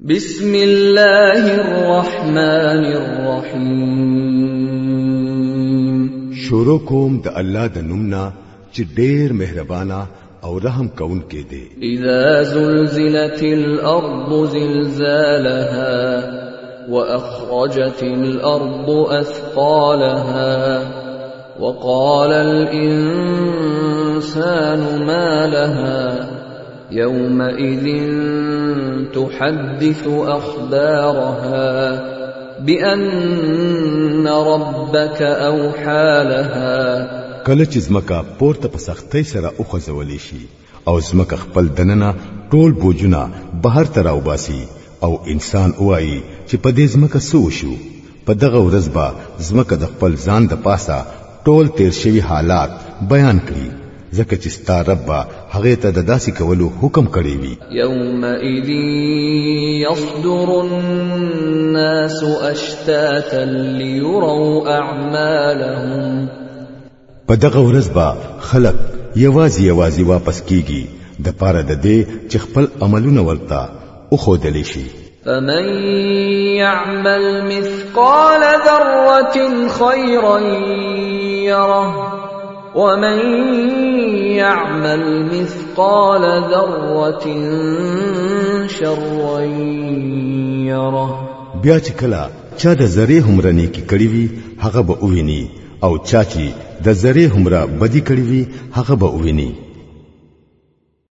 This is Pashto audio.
بسم الله الرحمن الرحيم شروع کوم د الله د نومنا چې ډېر مهربانا او رحم کون کې دی اذا زلزلت الارض زلزالها واخرجت الارض اثقالها وقال الانسان ما لها يومئذ تحدث اخبارها بان ربك اوحى لها کله چې زمکه پورته په سختۍ سره اوخځولې شي او زمکه خپل دننه ټول بوجونه بهر تر اوباسي او انسان وایي چې په دې زمکه سو شو په دغه ورځ به زمکه د خپل ځان د پاسه ټول تیر شوی حالات بیان کړي زکه چې ستا رب هغه ته د داسې کولو حکم کړی وي یومئذ یصدر الناس اشتاتا ليروا اعمالهم په دغه ورځ به خلک یوازې یوازې واپس کیږي د پاره د دې چې خپل عملونه ورته او خودلی شي فمن يعمل مثقال ذره خيرا يره ومن يعمل مثقال ذره شرا يره بیا چې کله چا د زری همرنی کی کړی وی هغه به وویني او چا چې د زری همرا بدی کړی وی هغه به وویني